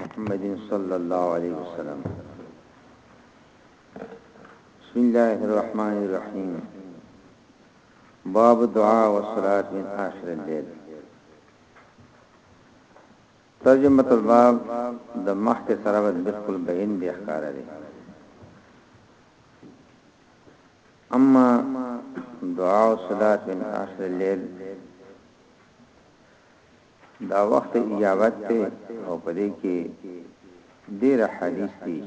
محمد صلى الله عليه وسلم بسم الله الرحمن الرحيم باب الدعاء والصلاة من آخر الليل ترجمة الباب د مخکې سره به بالکل بين بيا ښکاره دی اما دعاء الصلاة من آخر الليل دا وخت اجابت ته او پدې کې ډېر حدیث دي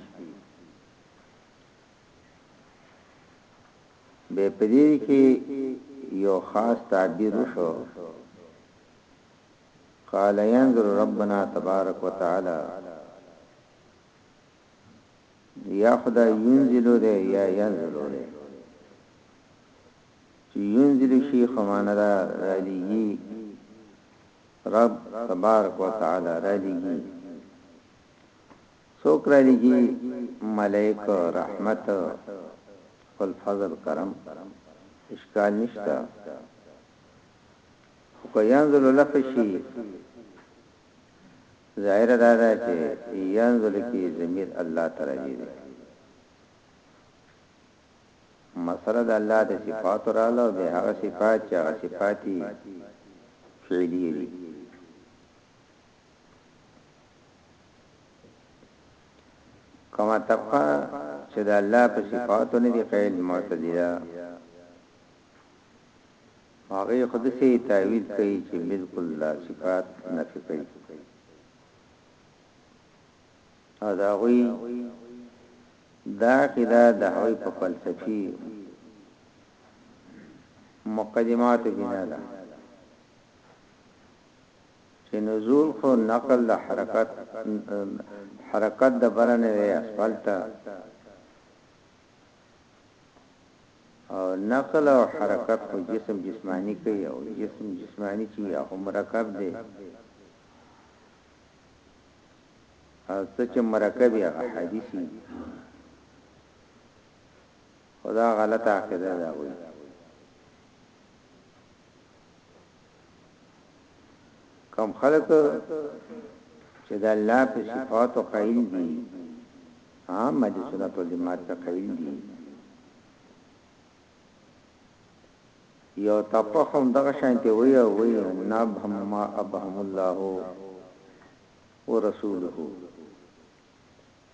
به پدې کې یو خاص تعبیر شو قال ينظر ربنا تبارک وتعالی یا خدای ينزلو ده یا ينزلو ده چې ينزل شي خمانه ده رالیږي رب تبارک وتعالی رالیږي څوک رالیږي ملائک رحمت خپل فضل کرم اشکال نشته خو که ينزل لفظ شي ظاهره دا ده چې ينزل کې ضمير الله ته راځي مسله د الله د صفات رااله به هغه صفات چې هغه صفاتي فعلی دي کما تبقى چې د الله په صفاتو نه دي قیل معتزله هغه یې خو داسې تاویل کوي چې بالکل دا صفات نفي کوي او د هغوی دا عقیده د هغوی په فلسفي مقدماتو بنا ده چې نزول خو نقل د حرکت حرکت د برنه وي اسفلت او نقل او حرکت خو جسم جسماني کوي او جسم جسماني چي یا خو مرکب دی او څه چې مرکب یې هغه حدیثي خدا غلطه عقیده ده وایي کوم خلک چې د الله په صفاتو قائل دي عام د سنت والجماعت په قائل دي یو تپخم دغه شانته وی او وی نه بهم ما ابهم الله ورسوله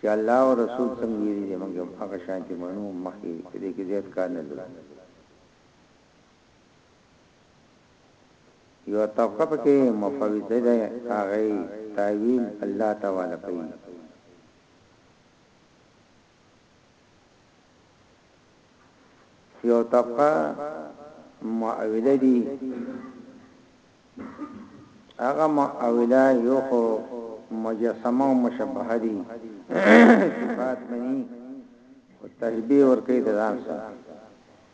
چې الله او رسول څنګه ویلي موږ هغه شانته منو مخکې دې کې زیات کار نه لرو یوه طبقه پکې مفوضه ده هغه یې تاویل الله ته واله کوي. یوه طبقه معوله دي هغه معوله یو خو مجسمه او مشبهه دي صفات مني او تشبیه ورکړي د ځان سره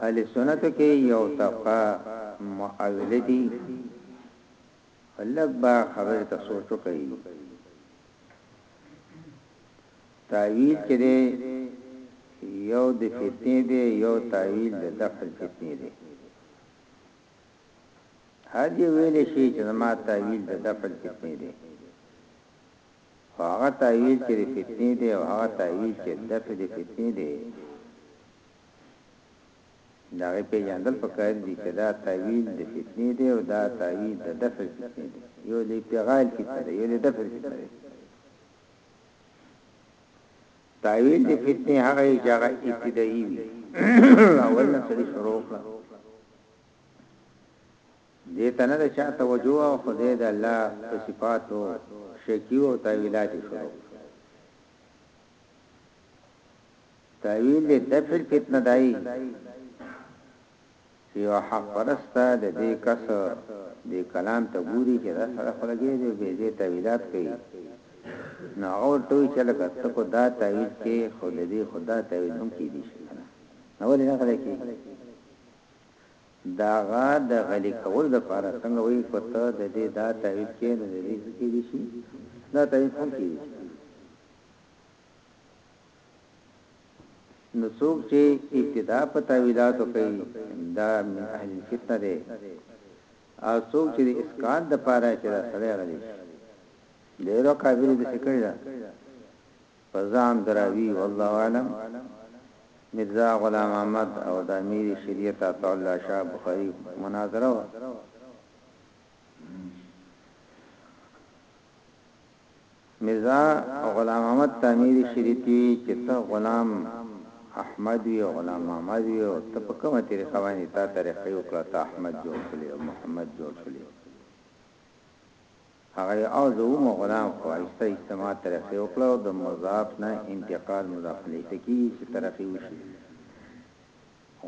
اهل سنتو کې یو طبقه معاوله دي فلک با خبر ته سوچو کوي تعویل چې دی یو د فتنې دی یو تعویل د دخل فتنې دی هر یو ویل شي چې ما تعویل د دخل فتنې دی خو هغه تاویل چې د فتنې دی او هغه تاویل چې دفع د فتنې دی د هغې پیژندل پکار دي چې دا تاویل د فتنې دی او دا تاویل د دفع فتنې دی یو د ابتغاء الفتنه دی یو د دفع الفتنه دی تاویل د فتنې هغه چې هغه ابتدایي وي اول نه سړي شروع کړه دې ته نه د چا توجه وه خو دی د الله په صفاتو شکی وو او تاویلات یې شروع کړل. تاویل د دفع الفتنه دای چې یو حق پرست د دې کس د کلام ته ګوري چې دا سره خلګې دی به دې تاویلات کوي نو هغه ورته وی چې لکه ته کو دا تاویل کې خود دې خدا تاویل هم کې دي شي نه ولې نه غلې کې دا غا د غلي کولو د پاره څنګه وي که ته د دې دا تاویل کې نو د دې کې دي شي دا تاویل هم کې دي نو څوک چې ابتدا په تعویلاتو کوي دا من اهل الفتنه دی او څوک چې اسقاط د پاره چې دا سړی غلی دی ډیرو کافرو د فکر ده په ځان دراوي والله اعلم میرزا غلام احمد او د امیر شریعت عطا الله شاه بخاری مناظره وه میرزا غلام احمد تعمیر شریعتی چې ته غلام احمد وی او غلام محمد وی او ته په کومه طریقه باندې تا طریقې وکړه ته احمد جوړ کړې او محمد جوړ کړې هغه یې او د اومه غلام خو اهسته اهسته ما ترقي وکړه او د مضاف نه انتقال مضاف الیه ته کیږي چې ترقي وشي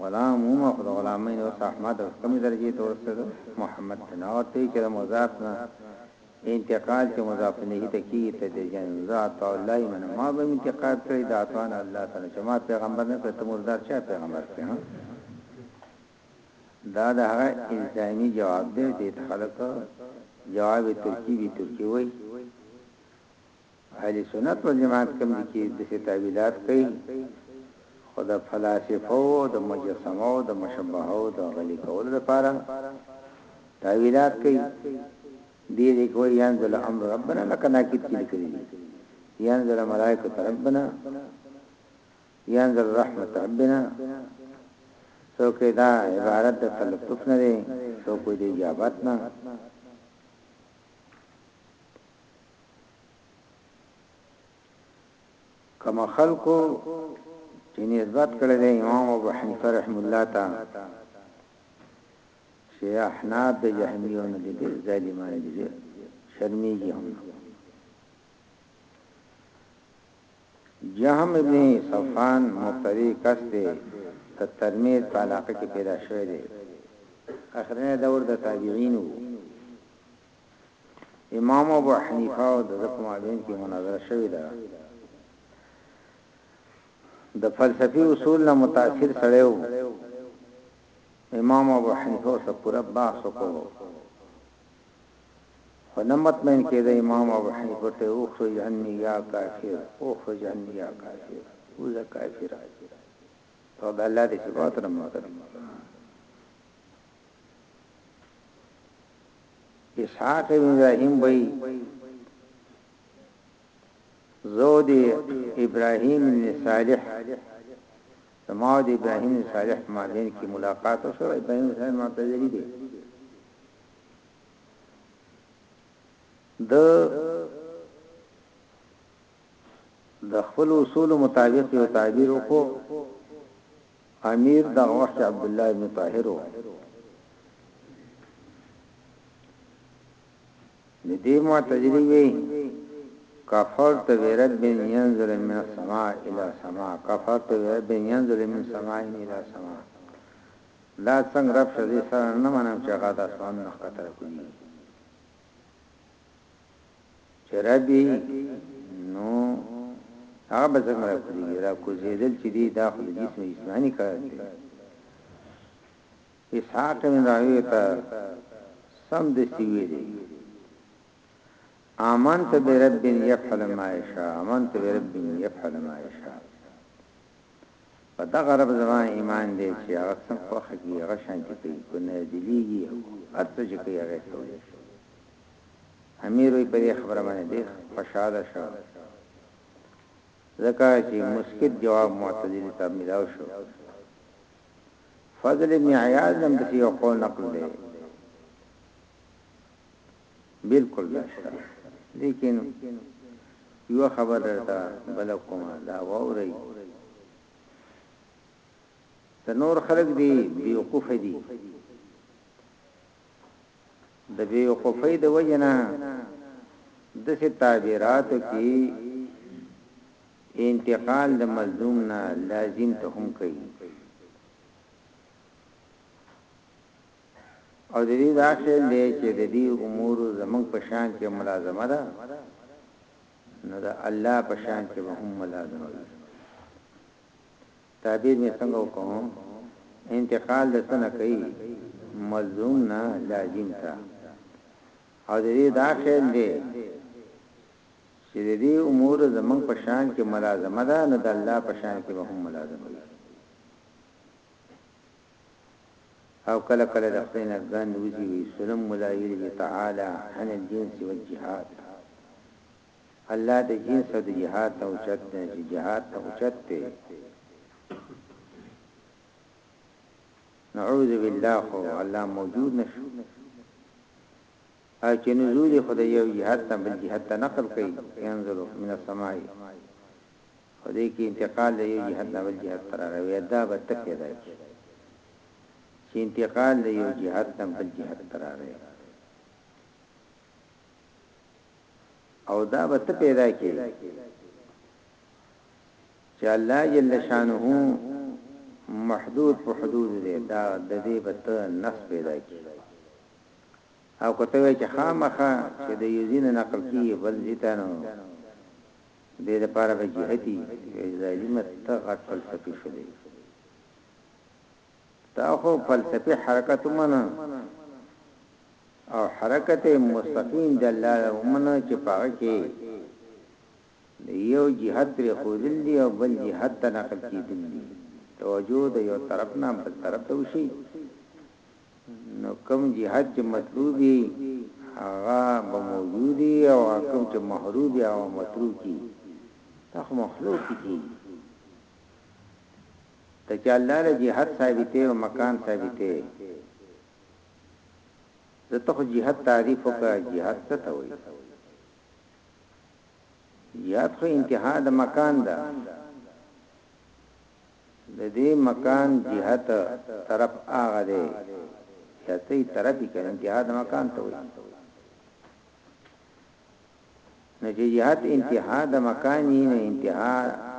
غلام اومه خو د غلامین اوس احمد او کمی درجه ته ورسېده محمد ته نه ورته چې د مضاف نه انتقال چې مضاف الیه ته کیږي ته د جنزا عطا الله من ما به انتقال کړی د عطا الله تعالی چې ما پیغمبر نه کړ ته مردار چا پیغمبر کړ دا د هغه الزامي جواب دی چې ته خلک جواب ترکي بي ترکي وایي اهل سنت والجماعت کوم دي چې د ستاویلات کوي خدا فلاسفه او د مجسمه او د مشبهه او د غلي کول لپاره تاویلات کوي دې دې کوي ينزل امر ربنا لکه ناکید کې لیکلي ينزل ملائکه ربنا ينزل رحمت ربنا څوک دا عبارت د تلطف نه دی څوک د اجابت نه کما خلقو چې نسبت کړل دی امام ابو حنیفه رحم الله تا شي احنا د جهمیون دي ظالمان دي شرمېږي هم جهم ابن صفوان مبتدع کس دی د ترمذ په علاقه کې پیدا شوی دی اخرنی دور د تابعین وو امام ابو حنیفه او د په مابین کې مناظره شوی ده د فلسفي اصول نه متاثر سره وو امام ابو حنیفه سره پوره بحث وکړو خو نه مطمئن کېده امام ابو حنیفه ورته وایي اخرج عنی یا کافر اخرج عنی یا کافر وځه کافره ته د الله د صفات نه منکر اسحاق ابن ابراهيم وای زود ابراهيم بن صالح سماود ابراهيم بن صالح مابین کې ملاقات شو ابراهيم بن صالح معتزلي دی ده د خپل اصول مطابق یو تعبیر وکړو امیر دغه وخت عبد الله ابن طاهر و ندی معتزلی وی کفرت برب ينزل من السماء الى سماء کفرت برب ينزل من سماء الى سماء دا څنګ رب شه زه سره نه منم چه هغه د اسمانو نه ښکته راکوزیږي چه رب یی نو هغه به څنګه راکوزیږي راکوزیدل چه دی دا خود جسم جسمانی کار دی اسحاق من راوی تا سم دستی ویلی آمنت برب یفعل ما یشا آمنت برب یفعل ما یشا په دغه رب زما ایمان دی چې هغه څنګه خوښه کی هغه شانتی کوي کو نه دلیږي هر څه چې کوي هغه کوي امیر وی په دې خبره باندې ډېر خوشاله شو ځکه چې مسکت جواب معتزلی ته ملاو شو فضل ابن عیاض هم د یو قول نقل دی بلکل نشته لیکن یو خبر درته بل کوم دا وورئ د نور خلق دی بیوقوف دی د بیوقوفی د وجنه د څه تعبیرات کی انتقال د ملزوم نه لازم ته هم کوي او د دې دا خېل دی چې د دې امورو زموږ په شان کې ملازمه ده نو د الله په شان کې به هم ملازمه وي تعبیر مې څنګه وکوم انتقال د څنګه کوي ملزوم نه لازم تا او د دې دا خېل دی چې د دې امور زمنګ په شان کې ملازمه ده نو د الله په شان کې به هم ملازمه وي او کله کله د خدای نه ګند وزي وي سلم ملا ويلي دي تعالی عن الجنس والجهاد الله د جنس او د جهاد نه اوچت دی چې جهاد ته اوچت دی نعوذ بالله خو الله موجود نشو او چې نزول خدای یو جهاد ته بل جهاد ته نقل کوي انزل من السماء په دې کې انتقال د یو جهت نه بل جهت ته راوي دا به ته پیدا کی چې انتقال د یو جهت نه بل جهت ته راوي او دا به ته پیدا کی چې الله جل شانه محدود په حدود دی دا د دې به ته نفس پیدا کی او کته چې خامخه چې د یوزین نقل کی بل ځیتانو دې لپاره به جهتي وي ظالمه ته غټ فلسفي شولې تا خو فلسفي حرکت ومنه او حرکت مستقیم د الله ومنه چې پاره کې د یو جهت پر خودل دی او بل جهت ته نقل کیدل دي توجه د یو طرف نه بل طرف ته وشي نو کوم جهت چې مطلوب وي هغه به موجود وي او هغه کوم چې محروم وي هغه متروک وي دا خو مخلوق کیږي ته چې الله له جهت ثابتې او مکان ثابتې زته خو جهت تعریف وکړه جهت څه ته وایي جهت خو انتها د مکان ده ددې مکان جهت طرف هغه دی چه ته یې طرف یې کنه انتها د مکان ته وایي نو چې جهت انتها د مکان یې نه انتها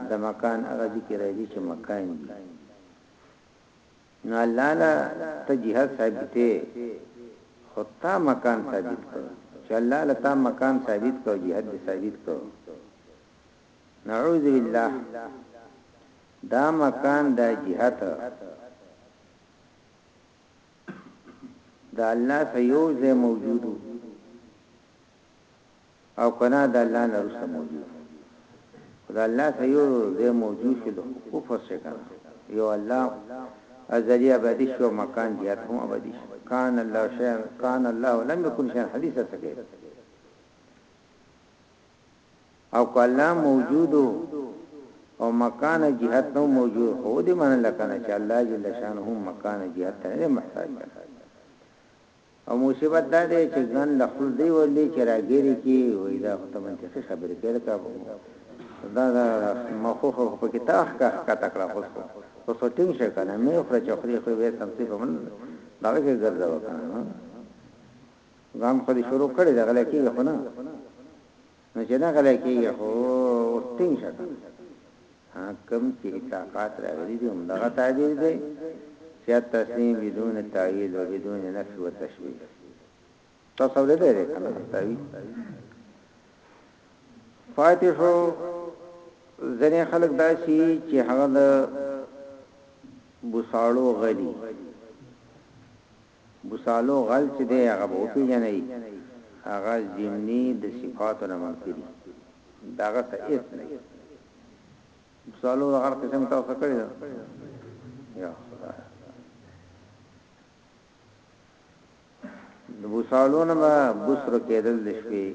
د مکان هغه دي کې راځي چې مکان دي نو الله لا ته جهت ثابته خطا مکان ثابت کړ چې الله لا ته مکان ثابت کړ جهت ثابت کړ نعوذ بالله دا مکان دا جهت دا الله سيوزه موجود او کنا دا الله نرسته موجود دا الله سيوزه موجود شو دا کفر شکر یو الله ازلی ابدی شو مکان جهت هم ابدی شو کان الله شيئا کان الله لم يكن شيئا حدیث سکے او که الله موجود وو او مکان او جهت نو موجود خو دې منل کنه چې الله جل شانه هم مکان او جهت ته نه محتاج دی او مصیبت دا دی چې ځان د خپل دی ولې چې راګيري کې وای دا خو ته منطقي خبرې کوي کا دا دا مخوخه په کې تاخ کا کا تکړه خو خو سټینګ شي کنه مې خو چې خو خو به سمسي په من دا کې ګرځاو کنه غم خو دې شروع کړی د غلې کېږي خو نه نو چې نه غلې کېږي خو ټینګ شه حکم چې اطاقات راغلي دي هم دغه تعبیر دی چې تسلیم بدون تعویل او بدون نفی و تشبیه تاسو ولې دی کنه تعویل فاتحو ځنې خلک داسي چې هغه د بوساړو غلي بوسالو غل چې دی هغه به وپېژنئ، هغه ضمني د صفاتو نه منفي دی، د هغه څه هېڅ نه دي. بوسالو د غل قصه مې تاسو ته کړې ده. یا خدایه! د بوسالو نه به بوسرو کېدل د شپې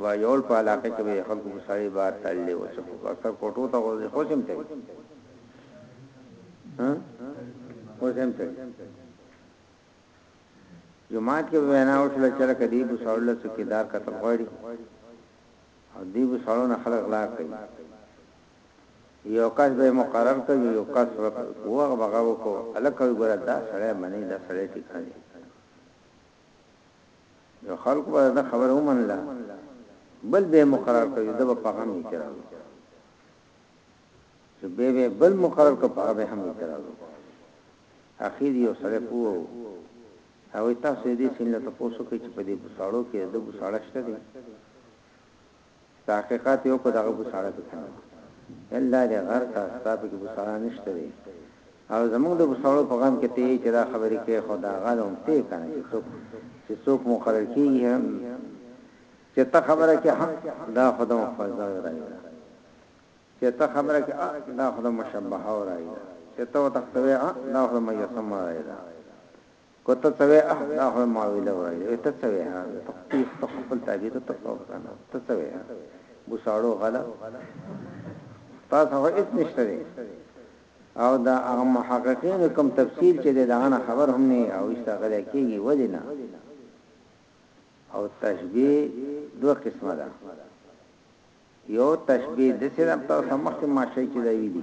به يول په علاقه کې به يې خلکو په سړې بار تړلې و څه په اکثر کوټو ته غوځي خو سم تړي ها خو سم تړي جمعات کې وینا وشول چې لکه دی بو سړل څه کې دار قتل غوړي او دی بو سړونه خلک لا کوي یو کس به مقرر کړ یو کس وغه بغاو کو الکه ګره دا سړی منی دا سړی ټیک نه دی نو خلق به دا خبره ومنله بل به مقرر کوي دا په غم اعتراض چې به به بل مقرر کو په به هم اعتراض اخیر یو سره پوو او تاسو دې سینه ته پوسو کې چې په دې بوساړو کې د بوساړه شته دي تحقیقات یې وکړو دغه بوساړه پکې نه وو الا دې غر کا ستا پکې بوساړه نشته دی او زمونږ د بوساړو په غم کې ته یې چې دا خبرې کوي خو دا غل هم ته کنه چې څوک چې څوک مقرر کیږي هم چې ته خبره کې حق دا خدای مخفضه راځي چې ته خبره کې دا خدای مشبهه راځي چې ته تختوي دا خدای مجسمه راځي که ته څه وې اخ دا خو ما ویله ورځې وې ته څه وې ها تقطیف ته خپل تابع ته ته څوک کنه ته څه وې ها بوساړو غلا تاسو هغه هیڅ نشته دی او دا هغه محققین کوم تفصیل چې دا غنه خبر هم نه او ایسته غلې کیږي ولینه او تشبیه دوه قسمه ده یو تشبیه د سره په سمخت ماشه چې دی ویلي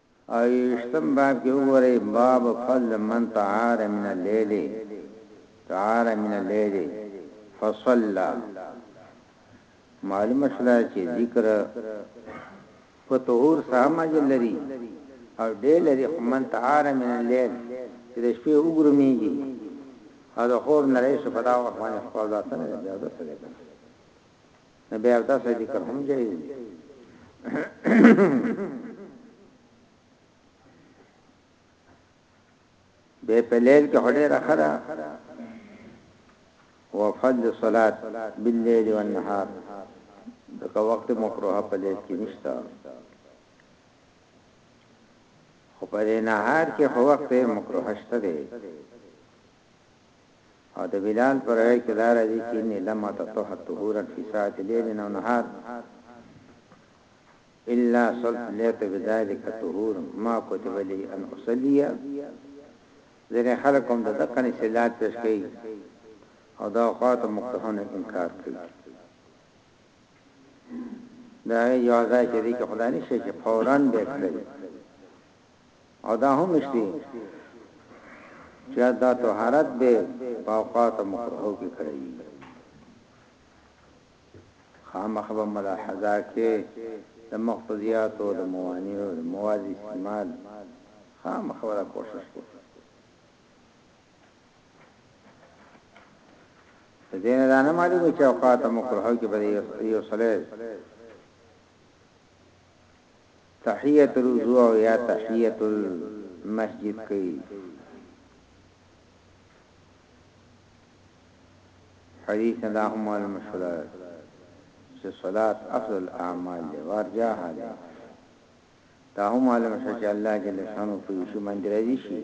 او یوویشتم باب کې وګورئ، باب فضل من تعار من اللیل تعار من اللیل فصلی معلومه شوله چې ذکر په طهور سره مجل لري او ډېر لري خو من تعار من الليل چې د شپې وګرميږي او د خوب نه لري شپه دا وخت باندې خپل ځاتنه بیا د سره نه بیا تاسو ذکر هم جایز دی به په لیل کې هډه راخره وفضل صلات بالليل والنهار دغه وخت مکروه په لیل کې نشته خو په نهار کې هو وخت مکروه شته دی او د بلال په روایت کې دا راځي چې اني لم اتطهر طهورا فی ساعت لیل او نهار الا صلت لیت بذلک طهور ما کتب لی ان اصلي ځنه خلکم د دقن سلات پیش کړي او دا خواته مقتهونه انکار کړي دا یو ځای چې دې کې خدای نشي چې فورا به کړی او دا هم شته چې دا طهارت به په اوقات مکروه کې کړی خامخ به ملاحظه کې د مقتضیات او د موانع او د مواد استعمال خامخ ولا کوشش کوي دین دا نه معلومه چې اوقات مکروه کې به یو صلی تحیة الوضوء او یا تحیة المسجد کوي حدیث نه دا هم معلوم شول چې صلات افضل الاعمال دی وارجاها دی دا هم معلوم شو چې الله جل شانو په یوه باندې راضي شي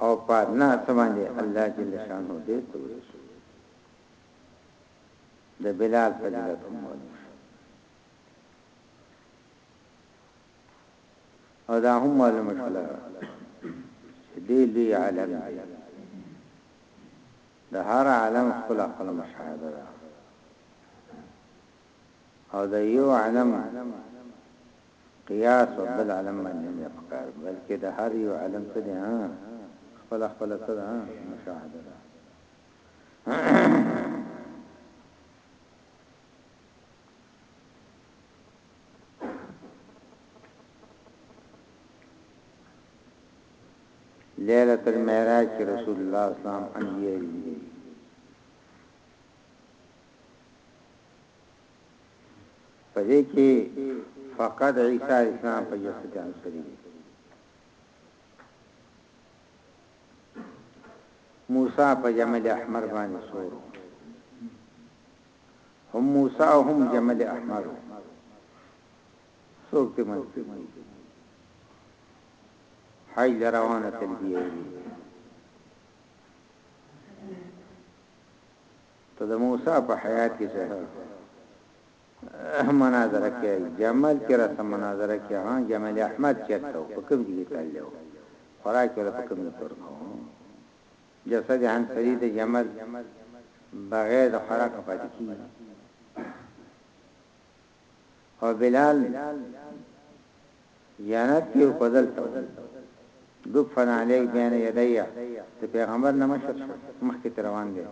او په نه سمانه الله جل شانو دې ته ورسي د بلال فضیلت هم معلوم شو او دا هم معلوم شو چې دی لوی عالم دی د هر عالم خپل خپل مشاهده ده او د یو عالم قیاس او بل عالم باندې نه پکار بلکې د هر یو عالم څخه خپل خپل څه ده مشاهده ده ليله المعراج کې رسول الله اسلام انبيي دي پدې کې فقط عيسى اسلام په جسد کې انصري موسی په جمل احمر باندې سور وو. هم موسی او هم جمل احمر وو. څوک دې منصوب دي؟ حج روانه تلبیه وي. ته د موسی په حیات کې شه مناظره کې جمل کې رسم مناظره کې ها جمل احمد چرته او په کوم ځای تړلو خوراک ولا په کوم ځای ورکو جسد هن فرید جمل بغیر د خوراک پاتې کی او بلال جنت کې په دلته دفن علیک بین یدیا ته پیغمبر نمشق مخکې روان دی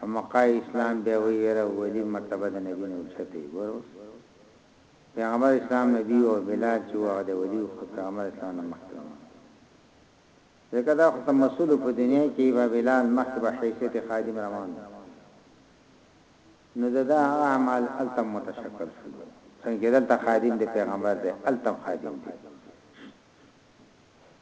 حمقای اسلام بیا وایی یاره ولی مرتبه د نبی نه اوچته یی ګوره اوس پیغمبر اسلام نبی وو او بلال چی وو هغه د ولی وو خو پیغمبر اسلام نه مخکی وو نو ځکه دا خو ته مسول وو په دنیا کی به بلال مخکی به حیثیت خادم روان وو نو د ده هغه اعمال هلته هم متشکل شول څنګه چې دلته خادم د پیغمبر دی هلته هم خادم دی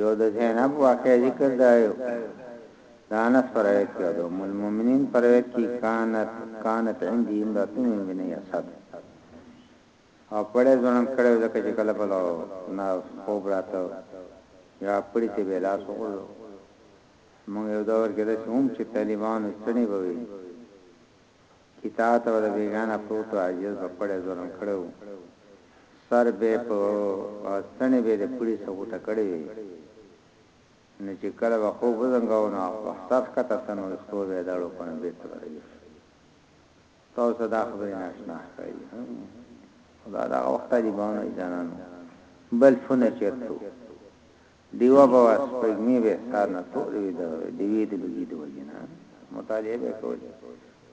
یو د زینب واقعه ذکر ده او د انس په روایت کې او د ام المؤمنین په روایت کې کانت کانت عندي امرأة من بني اسد او پړې ځوان کړو ځکه چې کله بل نه خوب راته یا پړې ته به لاس وغورځو موږ یو دور کې د سوم چې طالبانو چړې بوي چی تاته به د بیګانه پروتو عاجز به کړی ظلم کړی وو سر به په او ستنی به د پړی څخه غوټه کړی وی نو چی کله به خوب وزنګاو نو په سر ښکته ته نو ویښتو به یی دړ وکړ نو بیرته به راویښ شو تاسو ته دا خبری ناشنا ښکاری خو دا دغه وخت طالبانو ایزانانو بل فونه چرتو ډیوه به وه سپګمی به ښکار نه تور وی د ډیوی د لوګی د وجنه مطالعه به کوله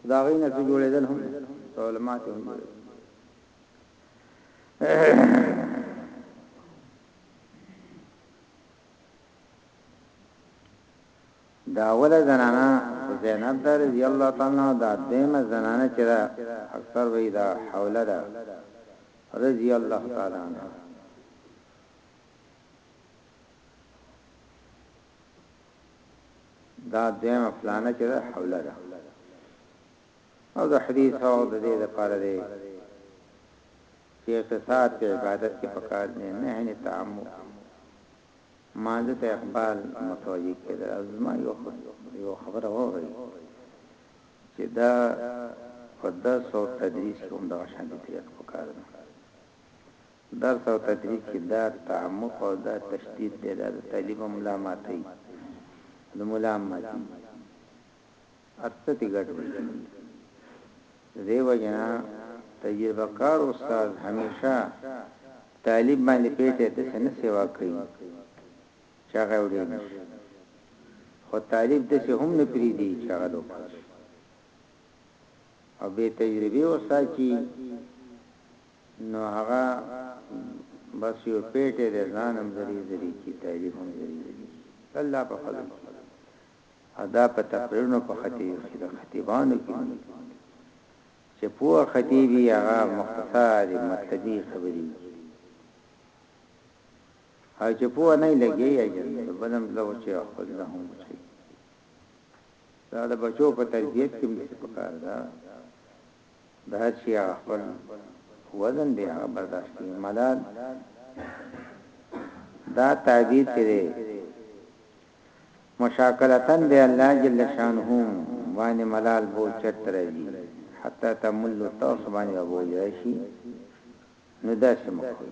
دا غي نه جوړېدل هم علماء ته هم دا ول زنانا زینب در رضی الله تعالی عنها دا دیمه زنانا چې دا اکثر وی دا حوله ده رضی الله تعالی عنها دا دیمه فلانه چې ده حوله ده او د حدیث او د دې لپاره دی چې اقتصاد په عبادت کې پکار نه نه نه تعمق ماده ته اقبال متوجي کېدل ازما یو یو خبره وره چې دا قدس او تدریس کوم دا شان دي پکار نه درس او تدریس کی دا تعمق او دا تشدید دی دا د طالب هم ملا ماتوی او د ملا هم ماتیږی هر څه تی ګډ وډ کړی دی د دی وجنه تجربه کار استاد همیشه طالب باندې پیټه د سن سیوا کوي چې هغه وړي نشي خو طالب د سه هم نه پری دی چې هغه دوه او بې تجربې وساتي نو هغه بس یو پیټه د ځان هم ذری ذری کی تحریف هم ذری ذری کی الله په فضل کی ادا په تقریرونو په خطیب کی د خطیبانو کی نه چې پوه خطیبی هغه مختصر مطلبی خبرې او چې پوه نه لګي اجازه بلم زو چې خپل له هم چي دا د بچو په تربیت کې څه پکار ده د هر شي هغه خپل وزن دی هغه برداشت کوي ملال دا تعبیر چې دی مشاکلتن به الله جل شانه باندې ملال بو چت راځي حتی تمل توس باندې ابو جاشي نو دا سمخوي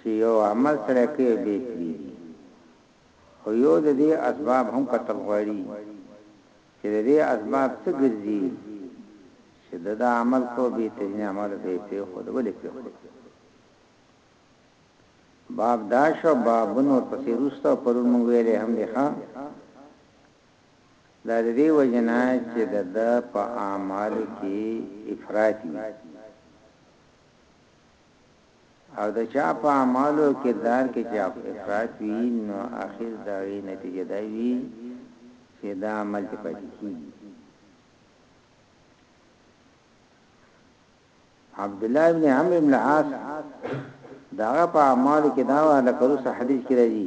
چې يو عمل سړی کوي او بيا يې پرېږدي خو يو د دې اسباب هم کتل غواړي چې د دې اسباب څه ګرځي چې ده دا عمل کوو بهترين عمل به يې پرېښود ولې پرېښود باب دا شو بابونه ورپسې وروسته او پرون موږ ویلې هم دي ښه دا د دې وجنه چې د ده په اعمالو کې افراط وي او د چا په اعمالو او کردار کې چې افراط وي نو اخر د هغې نتیجه دا وي چې دا عمل چې پاتې کیږي عبد الله ابن عمرو بن العاص داغه په اعمال کې دا وه لکه روس حدیث کې راځي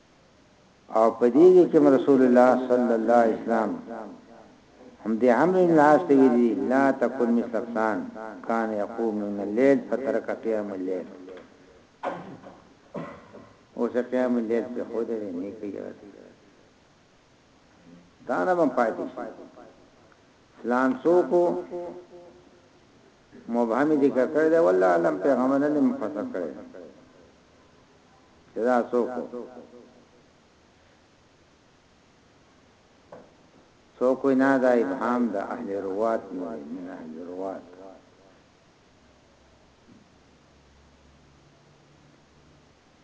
او په دې دې کې رسول الله صلی الله علیه وسلم هم دې امر الناس ته ویلي لا تکون مثل افسان کان یقوم من الليل فترک قیام الليل او چې قیام الليل په خود دې نه کیږي دا نه بم پاتې شي فلان څوک مبهم ذکر کړی دا والله علم پیغمبر نه مفسر کړی چې دا څوک وو؟ څوک وی نه دا ابهام د اهل روات نه من اهل روات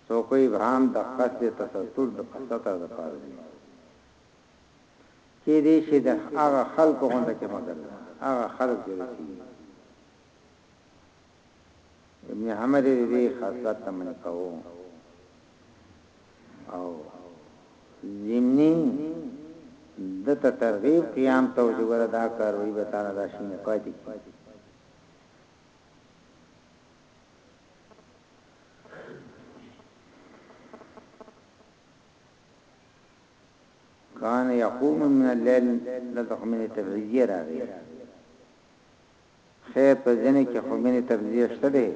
څوک وی ابهام د قصد تستر د قصد د پاره دی کې دې شي د هغه خلکو غونډه کې مګر هغه خلک چې رسي ابن عمر دې خاصلت ته منې کاوه او زمنی د ته ترغیب قیام ته چې ګره دا کار وی به تعالی دا شي نه پاتې کی کان یقوم من الليل لته من تبعیه راغی خیر په ځینې کې خو مینې تبذیه شته دی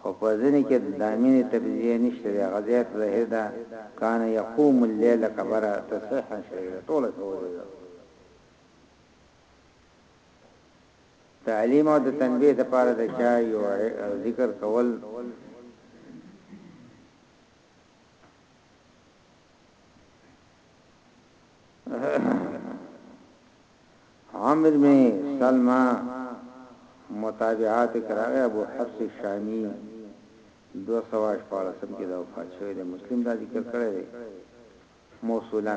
خو په ځینې کې دامینې تبذیه نشته دی هغه زیات ظاهر ده کان یقوم الليل کبره تصحیحا شوی ټوله شوی ده تعلیم او د تنبیه د پاره د چا یو ذکر کول عمرو بن سلمة متابعاتو کې راغی، ابو حفص الشامي دوه سوه شپاړس کې د وفات شوی دی، مسلم دا ذکر کړی دی موصولا.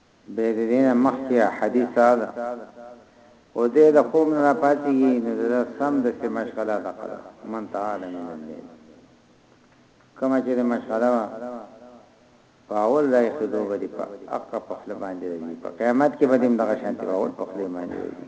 بیا د دې نه مخکې احدي ساه ده او دی د خوب نه راپاڅېږي نو د ده سمدستې مشغله دغه ده، من تعال من الليل، کومه چې د مشغله وه په اول ځای کېدو به دې په اقه په خوله باندې راځي، په قیامت کې به دې هم دغه شانتې په اول په خوله باندې راځي.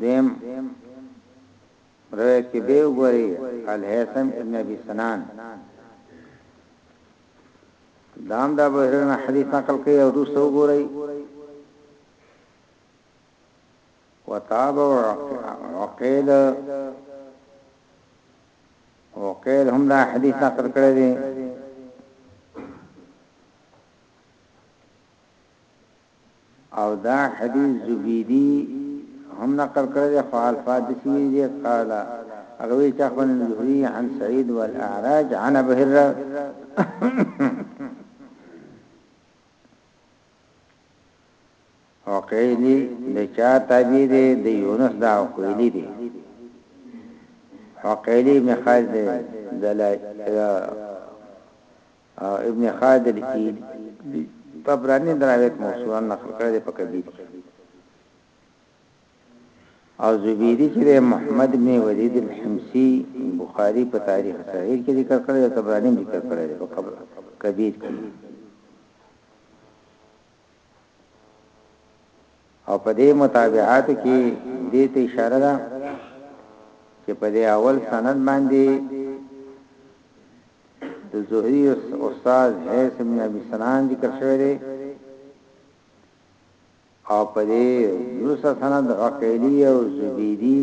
دیم روایت کې به وګورئ الهیثم ابن ابي سنان دام دا به هرنه حدیث نقل کوي او روس وګورئ وتاب وقيل وقيل هم دا حدیث نقل کړی دی او دا حديث زبيدي هم نقل کړی دی خو الفاظ داسې ويلي دي قال هغه ويلي چې اخبرني الزهري عن سعيد والاعراج عن ابي هريره او قیلی د چا تابع دی د یونس دا او قیلی دی او قیلی مخال دی دلای او ابن خالد لیکي طبراني دا روایت موصولا نقل کړی دی په کبیر کې او زبیری چې محمد بن ولید الحمصي بخاری په تاریخ صغیر کې ذکر کړی او طبراني ذکر کړی دی په کبیر کې او په دې متابعاتو کې دې ته اشاره ده چې په دې اول سند باندې د زهري استاد هیڅ ابن ابي سنان ذکر شوی دی او په دې دوسه سند عقيلي او زبيدي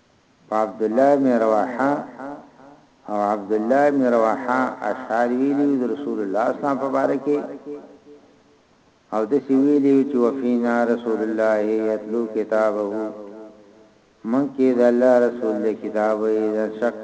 په عبدالله ابن رواحه او عبدالله ابن رواحه اشعار ویلی د رسول الله صلی الله علیه وسلم په باره کې او د سی ویلی چې وفینا رسول الله یتلو کتابه من کې د الله رسول له کتابه د شک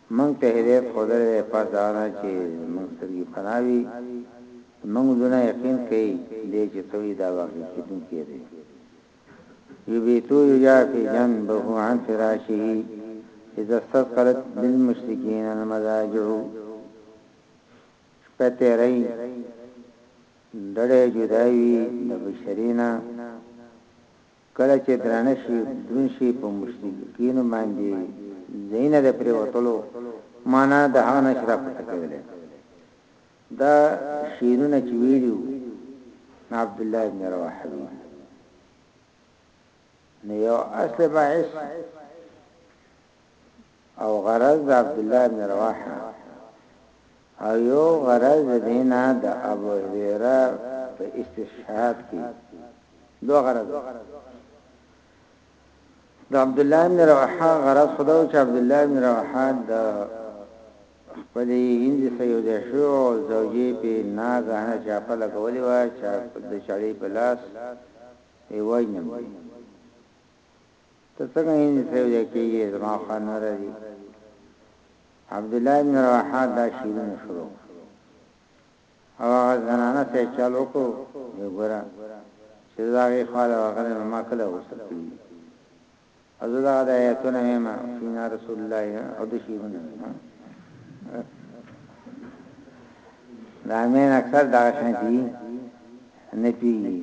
موږ ته هدایت ښودلی دی، پس د هغه نه چې زموږ سترګې پناه وي، زموږ زړونه یقین کوي دی چې ته وي دا واقع کېدونکی دی. یبیت یجافی جنبه عن فراشه اذا استثقلت بالمشرکین المضاجع، شپه تېروي، ډډه یې جدا وي د بشري نه. کله چې درانه شي دروند شي په مشرکینو باندې ځایونه د پرېوتلو مانا د هغه نه چې راپورته کوي دی دا شعرونه چې ویلي وو نو عبدالله ابن رواحه ویلي نو یو اصل باعث او غرض د عبدالله ابن رواحه او يو غرض د دې نه د ابوهريره په استشهاد کې دوه غرض د عبدالله ابن رواحه غرض خدا او چې عبدالله ابن رواحه د خپلې هند سيوده شو او زوجي په ناګهانه چاپه لګولې و چې د چړې په لاس یې وژنم ته څنګه هندي سره یوځای کېږې زما خوند نه راځي عبدالله بن رواحه دا شعرونه شروع او هغه زنانه سره چل وکړو یې ګوره چې دا غي خاله هغه نه ما کله وسکړي او زه دا د آیتونه مېما فینا رسول الله او د شعرونه مېما دا مین اکثر دا شانتی نه پیږي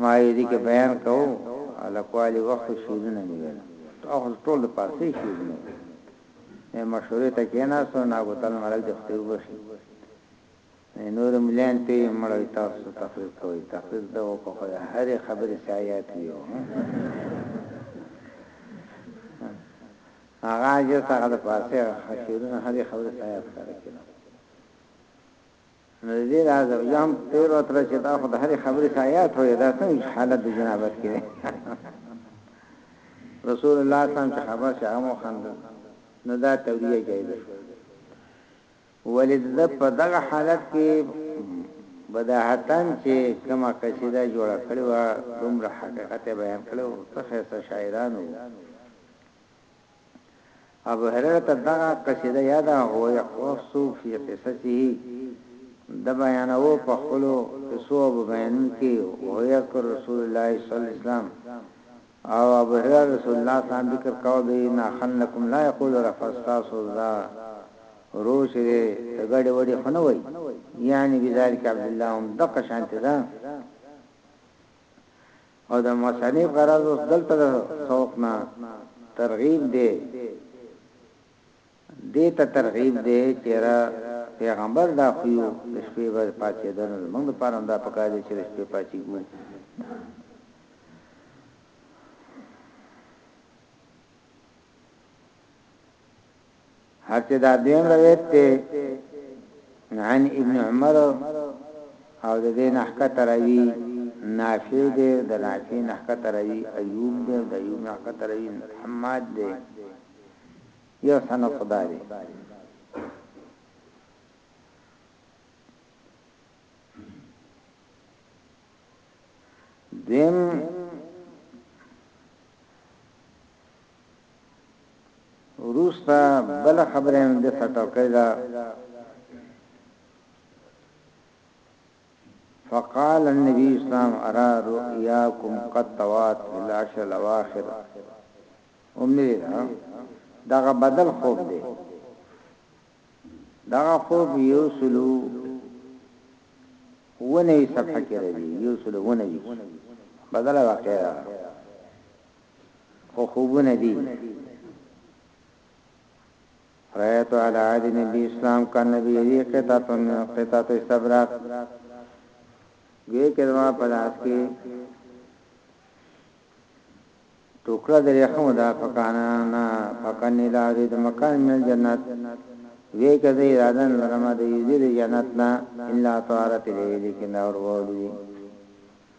ما یې دې کې بیان کاوه هلکوالي وخت کې شعرونه مې ویل او خو ټول د پارسۍ شعرونه وو مې مشورې ته کېناستو ناګوتل ملک دې خدای وبښي مې نور مليان ته یې مړ وي تاسو تقریر کوي تقریر ده وکړو خو د هرې خبرې سایات وي هغه چې څنګه د پارسۍ شعرونه هرې خبرې سایات کار کوي نو د دې راز یو هم تیر وتر چې دا خو د هرې خبرې سایات وي دا څنګه حالت د جنابت کې رسول الله صلی الله علیه وسلم خبر شاه مو خند نو دا توریه جایز ولید د په دغه حالت کې بداحتن چې کما قصیده جوړ کړو دومره حقیقت بیان کړو څه خسته شاعرانو ابو هريره ته دغه قصيده ياده هو يقص في قصصه د بيانو په خپل قصو او بيانونو کې هو يذكر رسول الله صلی الله علیه وسلم او ابو هريره رسول الله صلی الله علیه وسلم ذکر کاوه به نه خلکم لا يقول رفض تاسو ذا روش دې تګړې وړې خنه وای یعنی بذلک عبد الله هم دغه شانته ده او د مصنف غرض اوس دلته د سوق نه ترغیب دی دې ته ترغیب دی چې را پیغمبر دا خویو د شپې به پاتې دنه موږ د پاره دا پکار دي چې د شپې پاتې ګو هرڅه دا دویم روایت دی عن ابن عمر او د دې نحکه تروی نافع دی د نافع نحکه تروی ایوب دی د ایوب نحکه تروی حماد دی یو سند خدا دی دیم وروسته بله خبره هم د سټو کړې ده فقال النبي اسلام ارى رؤياكم قد توات في العشر الاواخر امني دغه بدل خوب دی دغه خوب یو سلو ونه صفحه کې راځي یو سلو ونه بدل واقعا خو خوبونه دي رایت علی عهد نبی اسلام کا نبی یوی قطعت من قطعت استبراق گوی کدما پلاس کی ټوکړه د رحم دا فکانا نا فکان الی ارید مکان من جنت وی کده اراده لرم د یزید جنت نا الا طارت الی لیکن اور وولدی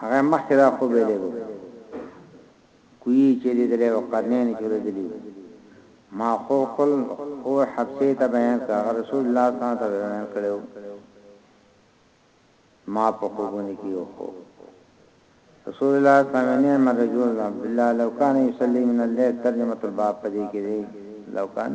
هغه مخکې دا خو ویلې وو کوی چې دې درې وقرنین کې ورځلی ما خو خپل خو حبسه ته بیان کړ رسول الله صلی الله علیه وسلم بیان کړو ما په خوبونه کې یو خو رسول الله صلی الله علیه وسلم رجل عبد الله لو کان یصلی من الليل ترجمه الباب پدې کې دی لو کان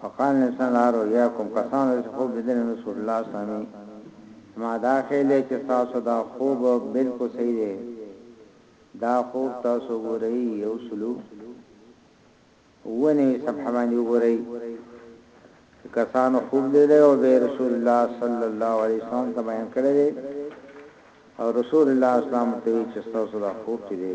فقال الانسان لا رؤياكم کسانو چې خوب لیدل رسول الله سامي ما دا خیال دی چې تاسو دا خوب بالکل صحیح دی دا خوب تاسو ګورئ یو سلو ونه صفحه باندې وګورئ کسانو خوب لیدل او به رسول الله صلی الله علیه وسلم ته بیان کړی دی او رسول الله اسلام ته چې تاسو دا خوب دی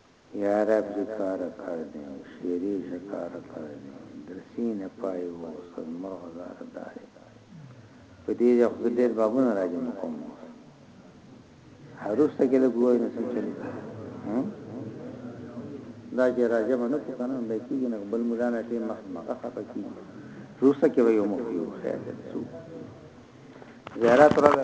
یارب ژه کاره کړ دې شیرې ژه کاره کړ دې درسي نه پای وو استاد مرغ زاره دارې په دې ژه خو ډېر بابونه راځي مکوم هروسته کې له ګوای نه څه چلی ها دا چې راځه باندې کو کنه به کیږي نه بل مولا نه ټیم مخ مخه خپه کیږي روسه کې وي مو خیر ده څو زیارت راغله